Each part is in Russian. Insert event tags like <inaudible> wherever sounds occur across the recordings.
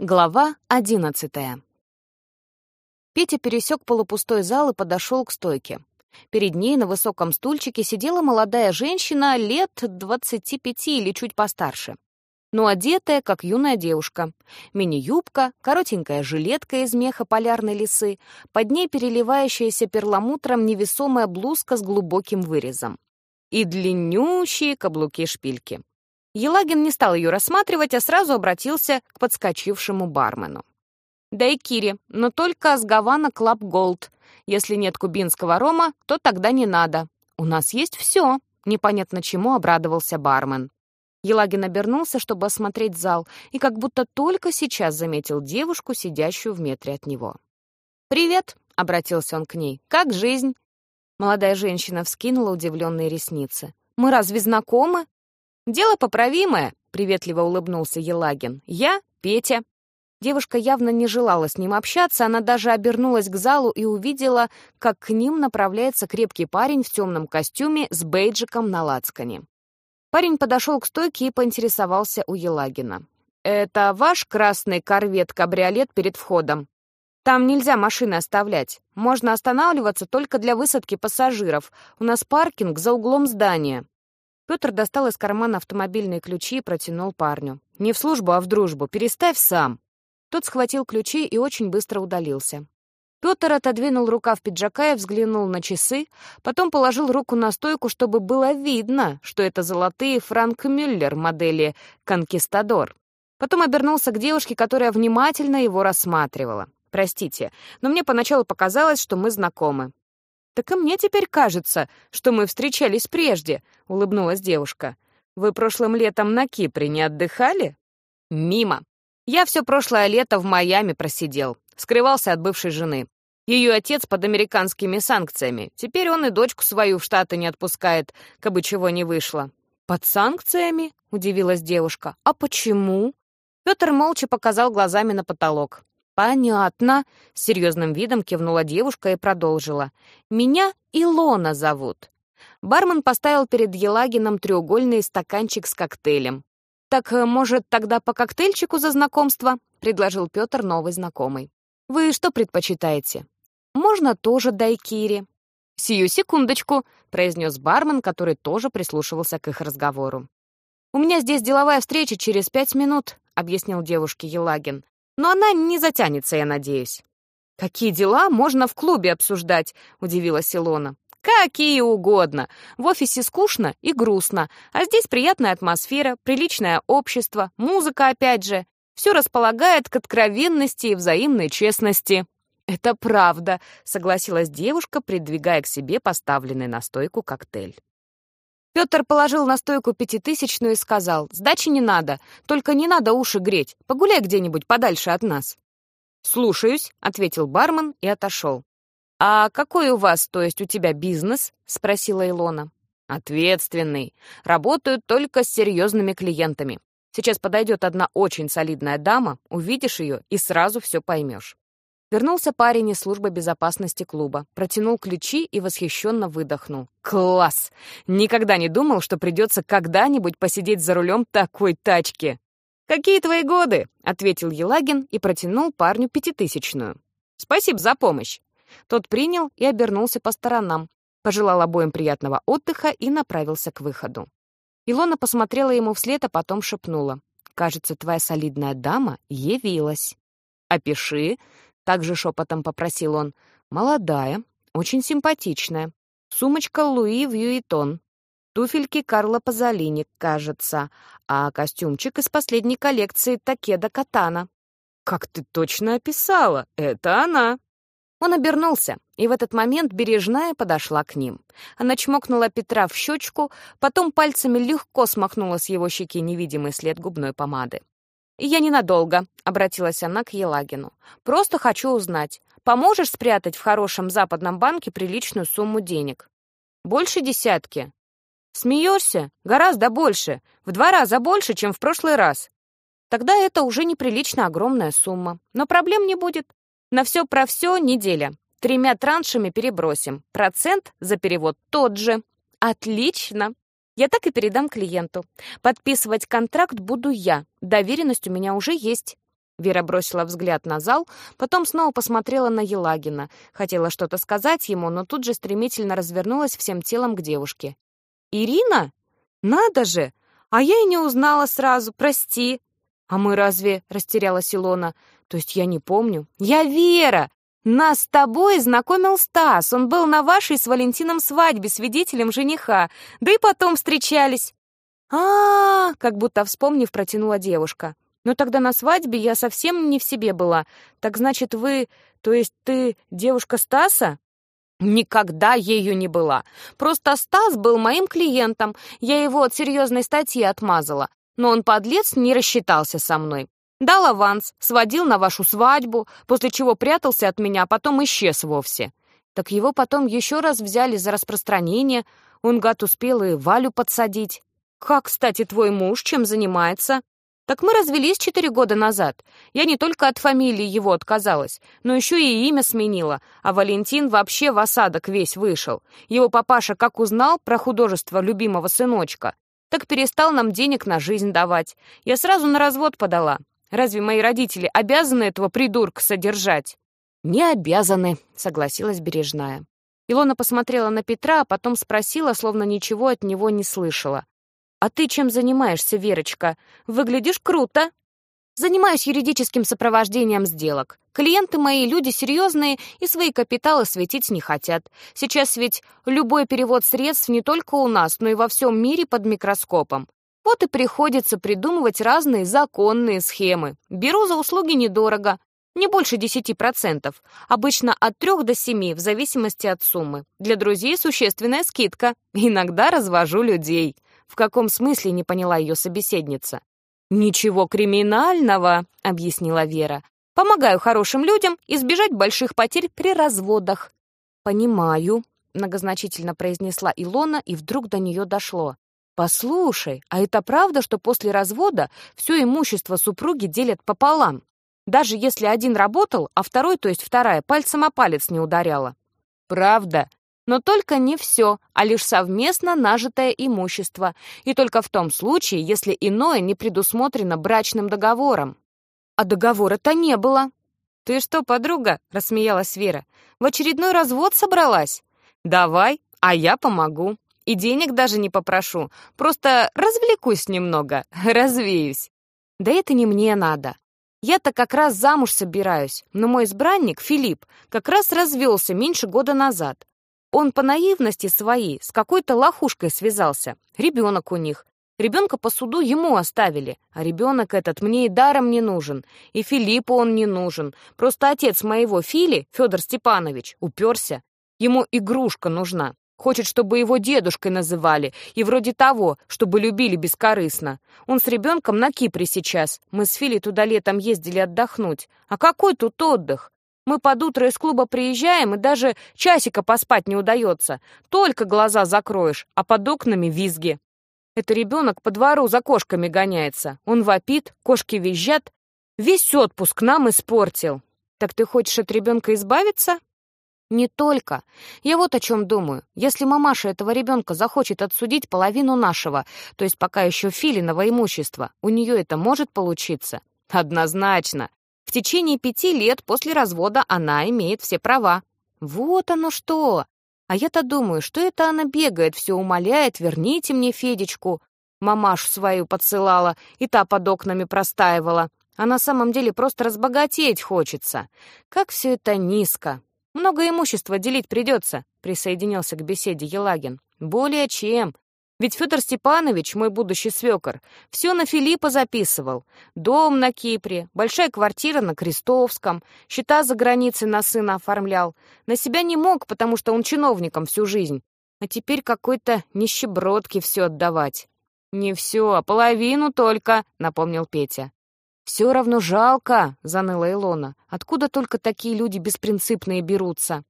Глава одиннадцатая. Петя пересек полупустой зал и подошел к стойке. Перед ней на высоком стульчике сидела молодая женщина лет двадцати пяти или чуть постарше. Но одетая, как юная девушка. Мини-юбка, коротенькая жилетка из меха полярной лисы, под ней переливающаяся перламутром невесомая блузка с глубоким вырезом. И длиннющие каблуки-шпильки. Елагин не стал ее рассматривать, а сразу обратился к подскочившему бармену. «Дайкири, но только с Havana Club Gold. Если нет кубинского рома, то тогда не надо. У нас есть все», — непонятно чему обрадовался бармен. Елагин обернулся, чтобы осмотреть зал, и как будто только сейчас заметил девушку, сидящую в метре от него. «Привет», — обратился он к ней, — «как жизнь?» Молодая женщина вскинула удивленные ресницы. «Мы разве знакомы?» «Дело поправимое», — приветливо улыбнулся Елагин. «Я Петя». Девушка явно не желала с ним общаться, она даже обернулась к залу и увидела, как к ним направляется крепкий парень в темном костюме с бейджиком на лацкане. Парень подошел к стойке и поинтересовался у Елагина. «Это ваш красный корвет-кабриолет перед входом? Там нельзя машины оставлять. Можно останавливаться только для высадки пассажиров. У нас паркинг за углом здания». Петр достал из кармана автомобильные ключи и протянул парню. «Не в службу, а в дружбу. Переставь сам». Тот схватил ключи и очень быстро удалился. Петр отодвинул рукав пиджака и взглянул на часы, потом положил руку на стойку, чтобы было видно, что это золотые Франк Мюллер модели «Конкистадор». Потом обернулся к девушке, которая внимательно его рассматривала. «Простите, но мне поначалу показалось, что мы знакомы. «Так и мне теперь кажется, что мы встречались прежде», — улыбнулась девушка. «Вы прошлым летом на Кипре не отдыхали?» «Мимо. Я все прошлое лето в Майами просидел, скрывался от бывшей жены. Ее отец под американскими санкциями. Теперь он и дочку свою в Штаты не отпускает, кабы чего не вышло». «Под санкциями?» — удивилась девушка. «А почему?» Петр молча показал глазами на потолок. «Понятно», — серьезным видом кивнула девушка и продолжила. «Меня Илона зовут». Бармен поставил перед Елагином треугольный стаканчик с коктейлем. «Так, э, может, тогда по коктейльчику за знакомство?» — предложил Петр новый знакомый. «Вы что предпочитаете?» «Можно тоже дайкири». «Сию секундочку», — произнес бармен, который тоже прислушивался к их разговору. «У меня здесь деловая встреча через пять минут», — объяснил девушке Елагин. Но она не затянется, я надеюсь. «Какие дела можно в клубе обсуждать?» — удивилась Илона. «Какие угодно. В офисе скучно и грустно, а здесь приятная атмосфера, приличное общество, музыка опять же. Все располагает к откровенности и взаимной честности». «Это правда», — согласилась девушка, придвигая к себе поставленный на стойку коктейль. Петр положил на стойку пятитысячную и сказал, «Сдачи не надо, только не надо уши греть, погуляй где-нибудь подальше от нас». «Слушаюсь», — ответил бармен и отошел. «А какой у вас, то есть у тебя бизнес?» — спросила Илона. «Ответственный. Работают только с серьезными клиентами. Сейчас подойдет одна очень солидная дама, увидишь ее и сразу все поймешь». Вернулся парень из службы безопасности клуба, протянул ключи и восхищенно выдохнул. «Класс! Никогда не думал, что придется когда-нибудь посидеть за рулем такой тачки!» «Какие твои годы?» — ответил Елагин и протянул парню пятитысячную. «Спасибо за помощь!» Тот принял и обернулся по сторонам, пожелал обоим приятного отдыха и направился к выходу. Илона посмотрела ему вслед, а потом шепнула. «Кажется, твоя солидная дама явилась». «Опиши», также шепотом попросил он. «Молодая, очень симпатичная. Сумочка Луи Вьюитон. Туфельки Карла Пазолини, кажется. А костюмчик из последней коллекции Такеда Катана». «Как ты точно описала! Это она!» Он обернулся, и в этот момент Бережная подошла к ним. Она чмокнула Петра в щечку, потом пальцами легко смахнула с его щеки невидимый след губной помады. «Я ненадолго», — обратилась она к Елагину. «Просто хочу узнать, поможешь спрятать в хорошем западном банке приличную сумму денег?» «Больше десятки». «Смеешься? Гораздо больше. В два раза больше, чем в прошлый раз». «Тогда это уже неприлично огромная сумма. Но проблем не будет. На все про все неделя. Тремя траншами перебросим. Процент за перевод тот же». «Отлично!» Я так и передам клиенту. Подписывать контракт буду я. Доверенность у меня уже есть. Вера бросила взгляд на зал, потом снова посмотрела на Елагина. Хотела что-то сказать ему, но тут же стремительно развернулась всем телом к девушке. «Ирина? Надо же! А я и не узнала сразу, прости!» «А мы разве?» — растерялась Илона. «То есть я не помню?» «Я Вера! Нас с тобой знакомил Стас. Он был на вашей с Валентином свадьбе свидетелем жениха. Да и потом встречались». А, -а, -а как будто вспомнив, протянула девушка. Но тогда на свадьбе я совсем не в себе была. Так значит, вы... То есть ты девушка Стаса?» Никогда ею не была. Просто Стас был моим клиентом. Я его от серьезной статьи отмазала. Но он, подлец, не рассчитался со мной. Дал аванс, сводил на вашу свадьбу, после чего прятался от меня, а потом исчез вовсе. Так его потом еще раз взяли за распространение. Он, гад, успел и Валю подсадить. Как, кстати, твой муж чем занимается? Так мы развелись четыре года назад. Я не только от фамилии его отказалась, но еще и имя сменила, а Валентин вообще в осадок весь вышел. Его папаша как узнал про художество любимого сыночка, так перестал нам денег на жизнь давать. Я сразу на развод подала. Разве мои родители обязаны этого придурка содержать? Не обязаны, согласилась Бережная. Илона посмотрела на Петра, а потом спросила, словно ничего от него не слышала. «А ты чем занимаешься, Верочка? Выглядишь круто!» «Занимаюсь юридическим сопровождением сделок. Клиенты мои люди серьезные и свои капиталы светить не хотят. Сейчас ведь любой перевод средств не только у нас, но и во всем мире под микроскопом. Вот и приходится придумывать разные законные схемы. Беру за услуги недорого, не больше 10%, обычно от 3 до 7, в зависимости от суммы. Для друзей существенная скидка. Иногда развожу людей. В каком смысле не поняла ее собеседница? «Ничего криминального», — объяснила Вера. «Помогаю хорошим людям избежать больших потерь при разводах». «Понимаю», — многозначительно произнесла Илона, и вдруг до нее дошло. «Послушай, а это правда, что после развода все имущество супруги делят пополам? Даже если один работал, а второй, то есть вторая, пальцем о палец не ударяла?» «Правда», но только не все, а лишь совместно нажитое имущество, и только в том случае, если иное не предусмотрено брачным договором. А договора-то не было. «Ты что, подруга?» — рассмеялась Вера. «В очередной развод собралась? Давай, а я помогу. И денег даже не попрошу, просто развлекусь немного, <laughs> развеюсь». «Да это не мне надо. Я-то как раз замуж собираюсь, но мой избранник, Филипп, как раз развелся меньше года назад. Он по наивности своей с какой-то лохушкой связался. Ребенок у них. Ребенка по суду ему оставили, а ребенок этот мне и даром не нужен, и Филиппу он не нужен. Просто отец моего Фили, Федор Степанович, уперся. Ему игрушка нужна. Хочет, чтобы его дедушкой называли, и вроде того, чтобы любили бескорыстно. Он с ребенком на Кипре сейчас. Мы с Фили туда летом ездили отдохнуть. А какой тут отдых? Мы под утро из клуба приезжаем, и даже часика поспать не удается. Только глаза закроешь, а под окнами визги. Это ребенок по двору за кошками гоняется. Он вопит, кошки визжат. Весь отпуск нам испортил. Так ты хочешь от ребенка избавиться? Не только. Я вот о чем думаю. Если мамаша этого ребенка захочет отсудить половину нашего, то есть пока еще филиного имущества, у нее это может получиться? Однозначно. В течение пяти лет после развода она имеет все права. Вот оно что! А я-то думаю, что это она бегает, все умоляет, верните мне Федечку. Мамашу свою подсылала, и та под окнами простаивала. А на самом деле просто разбогатеть хочется. Как все это низко. Много имущества делить придется, присоединился к беседе Елагин. Более чем. Ведь Федор Степанович, мой будущий свекор, все на Филиппа записывал. Дом на Кипре, большая квартира на Крестовском, счета за границей на сына оформлял. На себя не мог, потому что он чиновником всю жизнь. А теперь какой-то нищебродки все отдавать. «Не все, а половину только», — напомнил Петя. «Все равно жалко», — заныла Илона. «Откуда только такие люди беспринципные берутся?»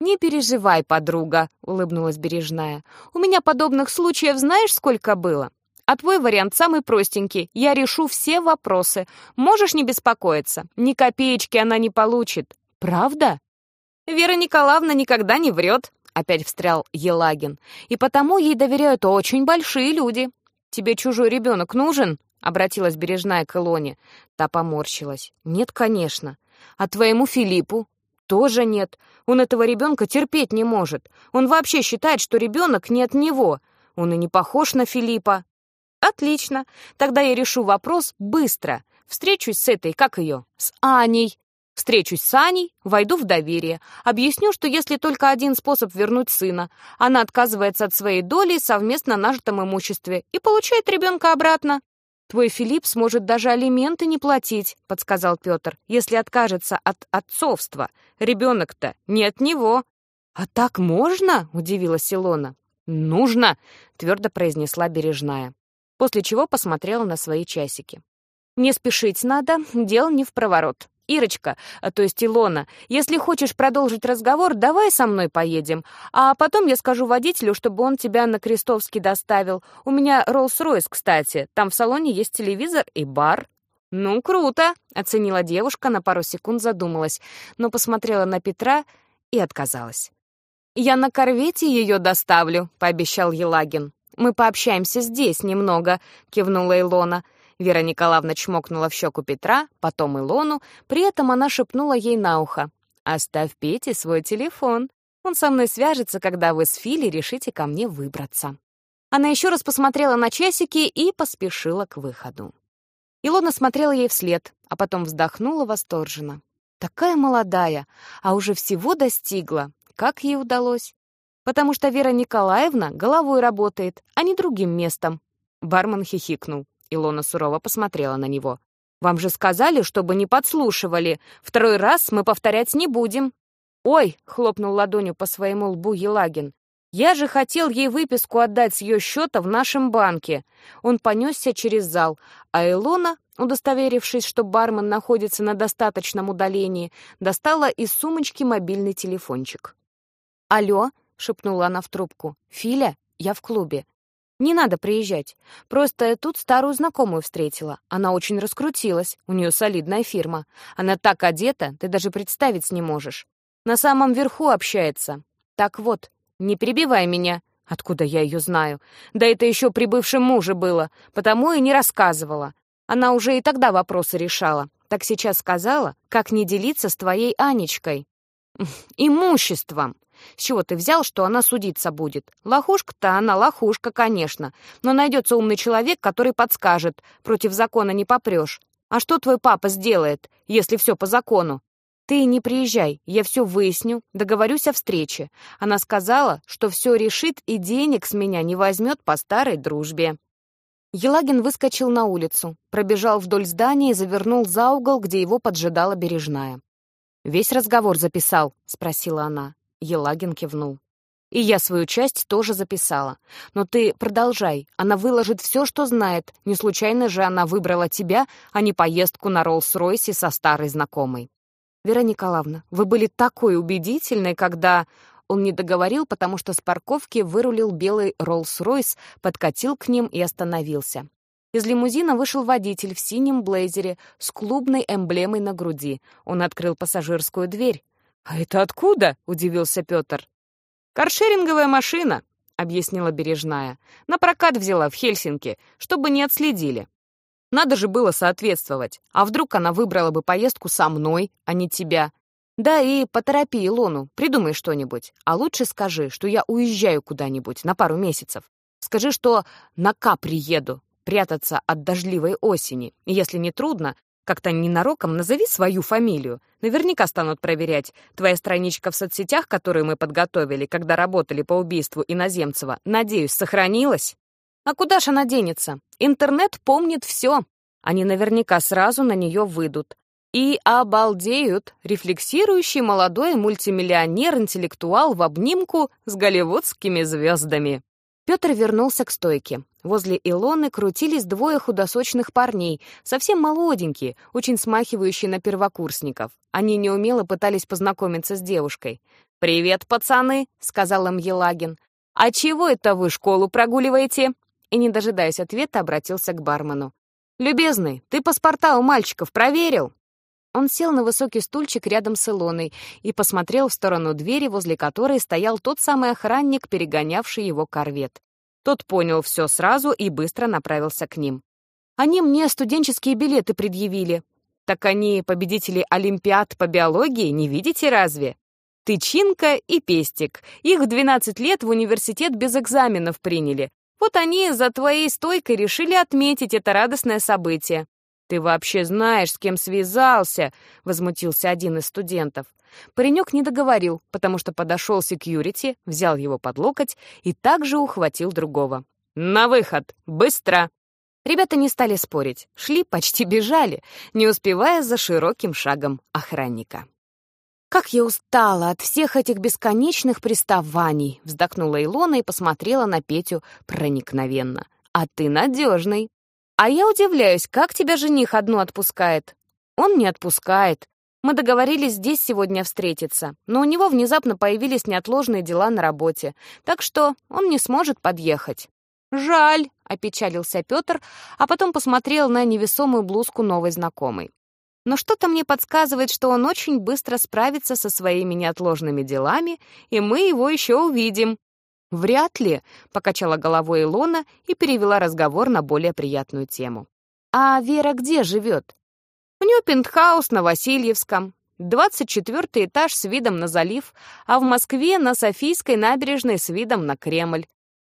«Не переживай, подруга», — улыбнулась Бережная. «У меня подобных случаев знаешь, сколько было? А твой вариант самый простенький. Я решу все вопросы. Можешь не беспокоиться. Ни копеечки она не получит. Правда?» «Вера Николаевна никогда не врет», — опять встрял Елагин. «И потому ей доверяют очень большие люди. Тебе чужой ребенок нужен?» — обратилась бережная к Илоне. Та поморщилась. «Нет, конечно. А твоему Филиппу?» «Тоже нет. Он этого ребенка терпеть не может. Он вообще считает, что ребенок не от него. Он и не похож на Филиппа». «Отлично. Тогда я решу вопрос быстро. Встречусь с этой, как ее, с Аней. Встречусь с Аней, войду в доверие. Объясню, что если только один способ вернуть сына, она отказывается от своей доли в совместно нажитом имуществе и получает ребенка обратно. «Твой Филипп сможет даже алименты не платить», — подсказал Петр, «если откажется от отцовства. Ребенок-то не от него». «А так можно?» — удивилась Илона. «Нужно», — твердо произнесла Бережная, после чего посмотрела на свои часики. «Не спешить надо, дел не в проворот. Ирочка, а, то есть Илона, если хочешь продолжить разговор, давай со мной поедем, а потом я скажу водителю, чтобы он тебя на Крестовский доставил. У меня Роллс-Ройс, кстати, там в салоне есть телевизор и бар». «Ну, круто!» — оценила девушка, на пару секунд задумалась, но посмотрела на Петра и отказалась. «Я на корвете ее доставлю», — пообещал Елагин. «Мы пообщаемся здесь немного», — кивнула Илона. Вера Николаевна чмокнула в щеку Петра, потом Илону, при этом она шепнула ей на ухо. «Оставь Пете свой телефон. Он со мной свяжется, когда вы с Фили решите ко мне выбраться». Она еще раз посмотрела на часики и поспешила к выходу. Илона смотрела ей вслед, а потом вздохнула восторженно. Такая молодая, а уже всего достигла. Как ей удалось? Потому что Вера Николаевна головой работает, а не другим местом. Бармен хихикнул. Илона сурово посмотрела на него. «Вам же сказали, чтобы не подслушивали. Второй раз мы повторять не будем». «Ой!» — хлопнул ладонью по своему лбу Елагин. «Я же хотел ей выписку отдать с ее счета в нашем банке». Он понесся через зал, а Илона, удостоверившись, что бармен находится на достаточном удалении, достала из сумочки мобильный телефончик. «Алло?» — шепнула она в трубку. «Филя, я в клубе. Не надо приезжать. Просто тут старую знакомую встретила. Она очень раскрутилась. У нее солидная фирма. Она так одета, ты даже представить не можешь. На самом верху общается. Так вот, не перебивай меня. Откуда я ее знаю? Да это еще при бывшем муже было, потому и не рассказывала. Она уже и тогда вопросы решала. Так сейчас сказала, как не делиться с твоей Анечкой. Имуществом. С чего ты взял, что она судиться будет? Лохушка-то она лохушка, конечно, но найдется умный человек, который подскажет, против закона не попрешь. А что твой папа сделает, если все по закону? Ты не приезжай, я все выясню, договорюсь о встрече. Она сказала, что все решит и денег с меня не возьмет по старой дружбе. Елагин выскочил на улицу, пробежал вдоль здания и завернул за угол, где его поджидала бережная. «Весь разговор записал?» — спросила она. Елагин кивнул. «И я свою часть тоже записала. Но ты продолжай. Она выложит все, что знает. Не случайно же она выбрала тебя, а не поездку на Роллс-Ройсе со старой знакомой». «Вера Николаевна, вы были такой убедительной, когда...» Он не договорил, потому что с парковки вырулил белый Роллс-Ройс, подкатил к ним и остановился. Из лимузина вышел водитель в синем блейзере с клубной эмблемой на груди. Он открыл пассажирскую дверь. «А это откуда?» — удивился Петр. «Каршеринговая машина», — объяснила Бережная. «На прокат взяла в Хельсинки, чтобы не отследили. Надо же было соответствовать. А вдруг она выбрала бы поездку со мной, а не тебя? Да и поторопи Илону, придумай что-нибудь. А лучше скажи, что я уезжаю куда-нибудь на пару месяцев. Скажи, что на К приеду, прятаться от дождливой осени. Если не трудно, как-то ненароком назови свою фамилию. Наверняка станут проверять. Твоя страничка в соцсетях, которую мы подготовили, когда работали по убийству Иноземцева, надеюсь, сохранилась? А куда ж она денется? Интернет помнит все. Они наверняка сразу на нее выйдут. И обалдеют. Рефлексирующий молодой мультимиллионер-интеллектуал в обнимку с голливудскими звездами. Петр вернулся к стойке. Возле Илоны крутились двое худосочных парней, совсем молоденькие, очень смахивающие на первокурсников. Они неумело пытались познакомиться с девушкой. «Привет, пацаны!» — сказал им Елагин. «А чего это вы школу прогуливаете?» И, не дожидаясь ответа, обратился к бармену. «Любезный, ты паспорта у мальчиков проверил?» Он сел на высокий стульчик рядом с Илоной и посмотрел в сторону двери, возле которой стоял тот самый охранник, перегонявший его корвет. Тот понял все сразу и быстро направился к ним. Они мне студенческие билеты предъявили. Так они победители Олимпиад по биологии, не видите разве? Тычинка и Пестик. Их в 12 лет в университет без экзаменов приняли. Вот они за твоей стойкой решили отметить это радостное событие. «Ты вообще знаешь, с кем связался?» — возмутился один из студентов. Паренек не договорил, потому что подошел секьюрити, взял его под локоть и также ухватил другого. «На выход! Быстро!» Ребята не стали спорить, шли, почти бежали, не успевая за широким шагом охранника. «Как я устала от всех этих бесконечных приставаний!» — вздохнула Илона и посмотрела на Петю проникновенно. «А ты надежный!» «А я удивляюсь, как тебя жених одну отпускает?» «Он не отпускает. Мы договорились здесь сегодня встретиться, но у него внезапно появились неотложные дела на работе, так что он не сможет подъехать». «Жаль», — опечалился Петр, а потом посмотрел на невесомую блузку новой знакомой. «Но что-то мне подсказывает, что он очень быстро справится со своими неотложными делами, и мы его еще увидим». «Вряд ли», — покачала головой Илона и перевела разговор на более приятную тему. «А Вера где живет?» «У нее пентхаус на Васильевском, 24 этаж с видом на залив, а в Москве на Софийской набережной с видом на Кремль.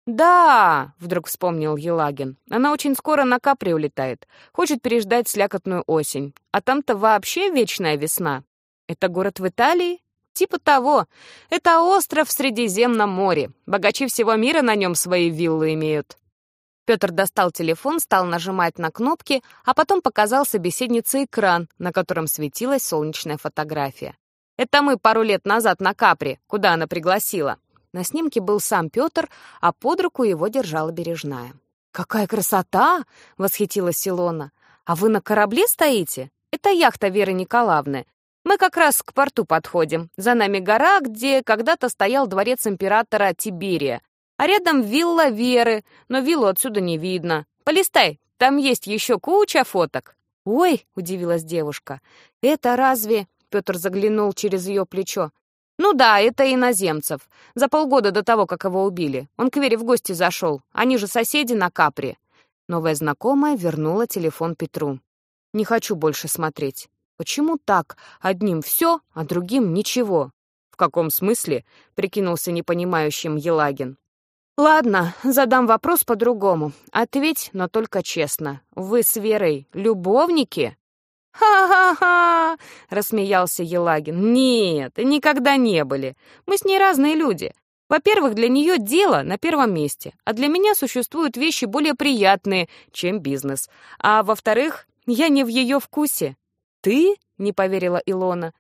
«Да!» — вдруг вспомнил Елагин. «Она очень скоро на Капри улетает. Хочет переждать слякотную осень. А там-то вообще вечная весна. Это город в Италии? Типа того. Это остров в Средиземном море. Богачи всего мира на нем свои виллы имеют». Петр достал телефон, стал нажимать на кнопки, а потом показал собеседнице экран, на котором светилась солнечная фотография. «Это мы пару лет назад на Капри, куда она пригласила. На снимке был сам Петр, а под руку его держала бережная. «Какая красота!» — восхитилась Илона. «А вы на корабле стоите? Это яхта Веры Николаевны. Мы как раз к порту подходим. За нами гора, где когда-то стоял дворец императора Тиберия. А рядом вилла Веры, но виллу отсюда не видно. Полистай, там есть еще куча фоток». «Ой!» — удивилась девушка. «Это разве...» — Петр заглянул через ее плечо. «Ну да, это иноземцев. За полгода до того, как его убили. Он к Вере в гости зашел. Они же соседи на Капри». Новая знакомая вернула телефон Петру. «Не хочу больше смотреть. Почему так? Одним все, а другим ничего». «В каком смысле?» — прикинулся непонимающим Елагин. «Ладно, задам вопрос по-другому. Ответь, но только честно. Вы с Верой любовники?» «Ха-ха-ха!» — рассмеялся Елагин. «Нет, никогда не были. Мы с ней разные люди. Во-первых, для нее дело на первом месте, а для меня существуют вещи более приятные, чем бизнес. А во-вторых, я не в ее вкусе». «Ты?» — не поверила Илона.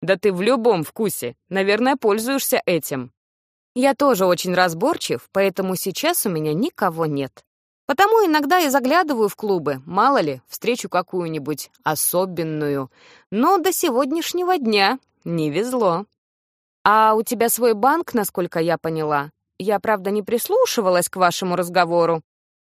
«Да ты в любом вкусе. Наверное, пользуешься этим». «Я тоже очень разборчив, поэтому сейчас у меня никого нет». Потому иногда я заглядываю в клубы, мало ли, встречу какую-нибудь особенную. Но до сегодняшнего дня не везло. А у тебя свой банк, насколько я поняла? Я, правда, не прислушивалась к вашему разговору.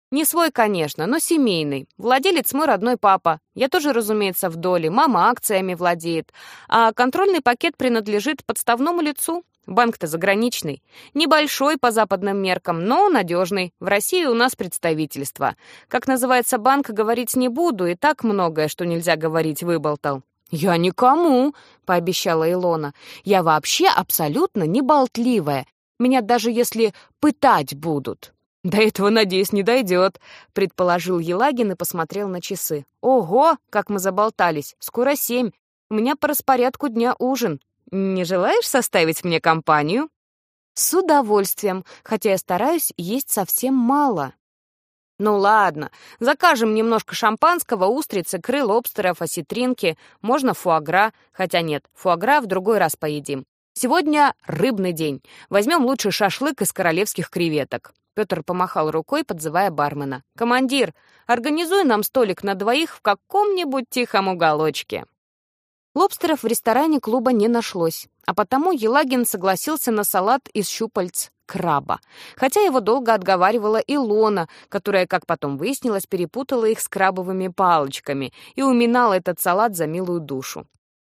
Не свой, конечно, но семейный. Владелец мой родной папа. Я тоже, разумеется, в доле. Мама акциями владеет. А контрольный пакет принадлежит подставному лицу. Банк-то заграничный. Небольшой по западным меркам, но надежный. В России у нас представительство. Как называется банк, говорить не буду, и так многое, что нельзя говорить, выболтал. «Я никому», — пообещала Илона. «Я вообще абсолютно не болтливая. Меня даже если пытать будут». «До этого, надеюсь, не дойдет», — предположил Елагин и посмотрел на часы. «Ого, как мы заболтались! Скоро семь. У меня по распорядку дня ужин. Не желаешь составить мне компанию?» «С удовольствием, хотя я стараюсь есть совсем мало». «Ну ладно, закажем немножко шампанского, устриц, икры, лобстеров, осетринки, можно фуагра, хотя нет, фуагра в другой раз поедим. Сегодня рыбный день. Возьмем лучше шашлык из королевских креветок». Петр помахал рукой, подзывая бармена. «Командир, организуй нам столик на двоих в каком-нибудь тихом уголочке». Лобстеров в ресторане клуба не нашлось, а потому Елагин согласился на салат из щупальц краба, хотя его долго отговаривала Илона, которая, как потом выяснилось, перепутала их с крабовыми палочками и уминала этот салат за милую душу.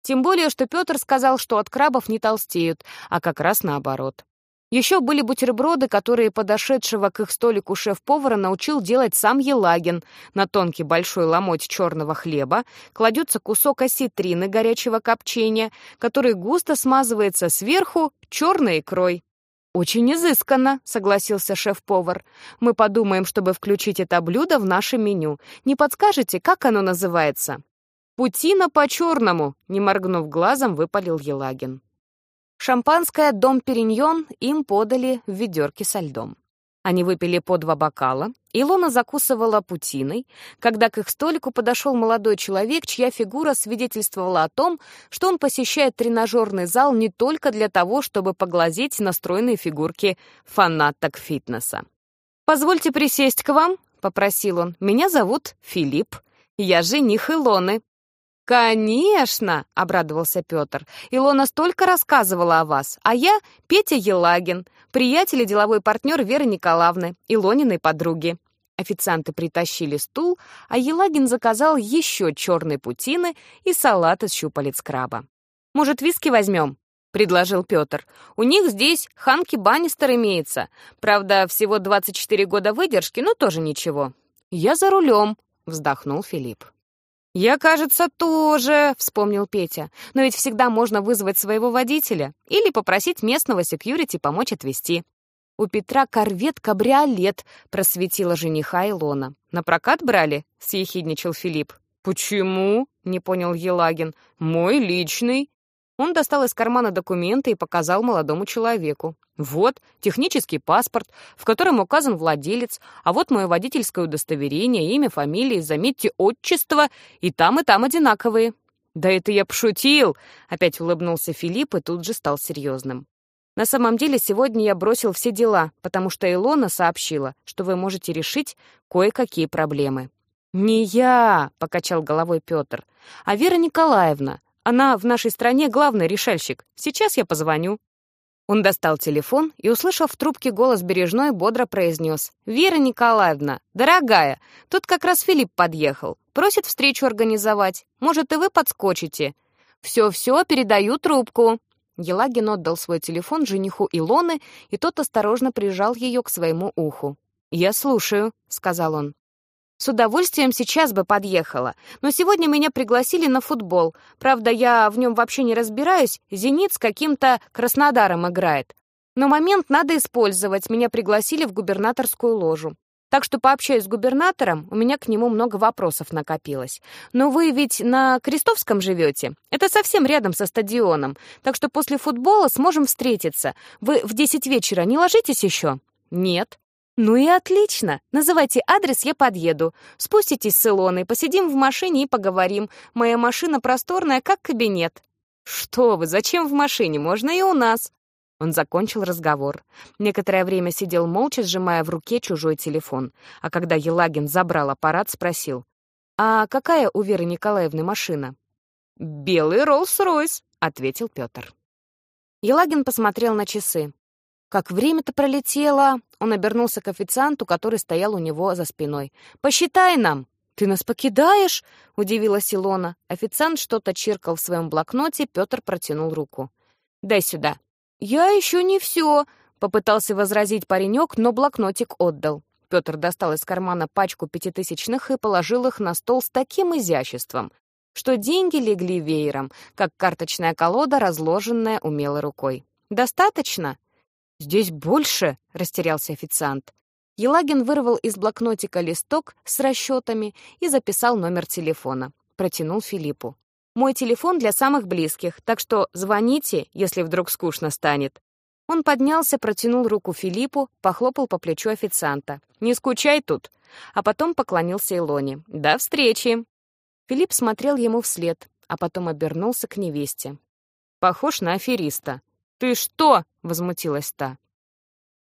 Тем более, что Петр сказал, что от крабов не толстеют, а как раз наоборот. Еще были бутерброды, которые подошедшего к их столику шеф-повара научил делать сам Елагин. На тонкий большой ломоть черного хлеба кладется кусок осетрины горячего копчения, который густо смазывается сверху черной икрой. «Очень изысканно», — согласился шеф-повар. «Мы подумаем, чтобы включить это блюдо в наше меню. Не подскажете, как оно называется?» «Путина по-черному», — не моргнув глазом, выпалил Елагин. Шампанское «Дом Периньон» им подали в ведерке со льдом. Они выпили по два бокала, Илона закусывала путиной, когда к их столику подошел молодой человек, чья фигура свидетельствовала о том, что он посещает тренажерный зал не только для того, чтобы поглазеть на стройные фигурки фанаток фитнеса. «Позвольте присесть к вам», — попросил он. «Меня зовут Филипп. Я жених Илоны». «Конечно!» — обрадовался Петр. «Илона столько рассказывала о вас, а я Петя Елагин, приятель и деловой партнер Веры Николаевны, Илониной подруги». Официанты притащили стул, а Елагин заказал еще черной путины и салат из щупалец краба. «Может, виски возьмем?» — предложил Петр. «У них здесь Ханки Баннистер имеется. Правда, всего 24 года выдержки, но тоже ничего». «Я за рулем», — вздохнул Филипп. «Я, кажется, тоже», — вспомнил Петя. «Но ведь всегда можно вызвать своего водителя или попросить местного секьюрити помочь отвезти». «У Петра корвет-кабриолет», — просветила жениха Илона. «На прокат брали?» — съехидничал Филипп. «Почему?» — не понял Елагин. «Мой личный». Он достал из кармана документы и показал молодому человеку. «Вот, технический паспорт, в котором указан владелец, а вот мое водительское удостоверение, имя, фамилия, заметьте, отчество, и там, и там одинаковые». «Да это я пошутил!» — опять улыбнулся Филипп и тут же стал серьезным. «На самом деле сегодня я бросил все дела, потому что Илона сообщила, что вы можете решить кое-какие проблемы». «Не я!» — покачал головой Петр, «а Вера Николаевна. Она в нашей стране главный решальщик. Сейчас я позвоню». Он достал телефон и, услышав в трубке голос Бережной, бодро произнес. «Вера Николаевна, дорогая, тут как раз Филипп подъехал. Просит встречу организовать. Может, и вы подскочите?» «Все-все, передаю трубку». Елагин отдал свой телефон жениху Илоны, и тот осторожно прижал ее к своему уху. «Я слушаю», — сказал он. С удовольствием сейчас бы подъехала, но сегодня меня пригласили на футбол. Правда, я в нем вообще не разбираюсь, «Зенит» с каким-то Краснодаром играет. Но момент надо использовать, меня пригласили в губернаторскую ложу. Так что пообщаюсь с губернатором, у меня к нему много вопросов накопилось. Но вы ведь на Крестовском живете? Это совсем рядом со стадионом. Так что после футбола сможем встретиться. Вы в 10 вечера не ложитесь еще? Нет. «Ну и отлично. Называйте адрес, я подъеду. Спуститесь с Илоной, посидим в машине и поговорим. Моя машина просторная, как кабинет». «Что вы, зачем в машине? Можно и у нас». Он закончил разговор. Некоторое время сидел молча, сжимая в руке чужой телефон. А когда Елагин забрал аппарат, спросил. «А какая у Веры Николаевны машина?» «Белый Роллс-Ройс», — ответил Петр. Елагин посмотрел на часы. Как время-то пролетело. Он обернулся к официанту, который стоял у него за спиной. «Посчитай нам!» «Ты нас покидаешь?» — удивилась Илона. Официант что-то чиркал в своем блокноте, Петр протянул руку. «Дай сюда». «Я еще не все», — попытался возразить паренек, но блокнотик отдал. Петр достал из кармана пачку пятитысячных и положил их на стол с таким изяществом, что деньги легли веером, как карточная колода, разложенная умелой рукой. «Достаточно?» «Здесь больше!» — растерялся официант. Елагин вырвал из блокнотика листок с расчетами и записал номер телефона. Протянул Филиппу. «Мой телефон для самых близких, так что звоните, если вдруг скучно станет». Он поднялся, протянул руку Филиппу, похлопал по плечу официанта. «Не скучай тут!» А потом поклонился Илоне. «До встречи!» Филипп смотрел ему вслед, а потом обернулся к невесте. «Похож на афериста», «Ты что?» — возмутилась та.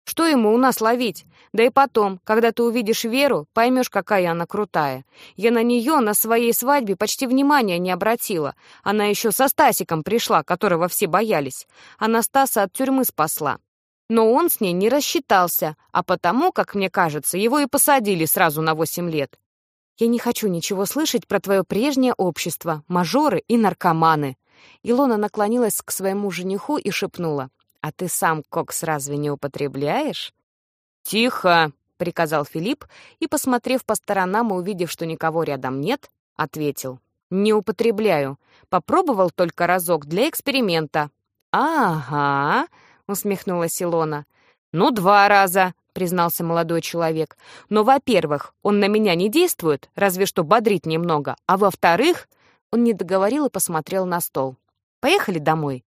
«Что ему у нас ловить? Да и потом, когда ты увидишь Веру, поймешь, какая она крутая. Я на нее на своей свадьбе почти внимания не обратила. Она еще со Стасиком пришла, которого все боялись. Она Стаса от тюрьмы спасла. Но он с ней не рассчитался, а потому, как мне кажется, его и посадили сразу на восемь лет. Я не хочу ничего слышать про твое прежнее общество, мажоры и наркоманы. Илона наклонилась к своему жениху и шепнула. «А ты сам кокс разве не употребляешь?» «Тихо!» — приказал Филипп и, посмотрев по сторонам и увидев, что никого рядом нет, ответил. «Не употребляю. Попробовал только разок для эксперимента». «Ага», — усмехнулась Илона. «Ну, два раза», — признался молодой человек. «Но, во-первых, он на меня не действует, разве что бодрит немного, а во-вторых...» Он не договорил и посмотрел на стол. «Поехали домой».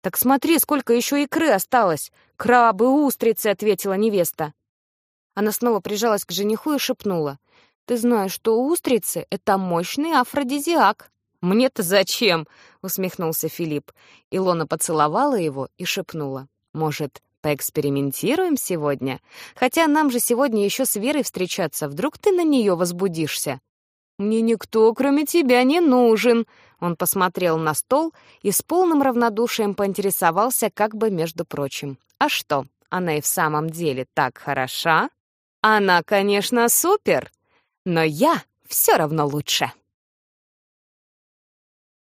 «Так смотри, сколько еще икры осталось! Крабы, устрицы!» — ответила невеста. Она снова прижалась к жениху и шепнула. «Ты знаешь, что устрицы — это мощный афродизиак». «Мне-то зачем?» — усмехнулся Филипп. Илона поцеловала его и шепнула. «Может, поэкспериментируем сегодня? Хотя нам же сегодня еще с Верой встречаться. Вдруг ты на нее возбудишься?» «Мне никто, кроме тебя, не нужен!» Он посмотрел на стол и с полным равнодушием поинтересовался, как бы между прочим. «А что, она и в самом деле так хороша?» «Она, конечно, супер, но я все равно лучше!»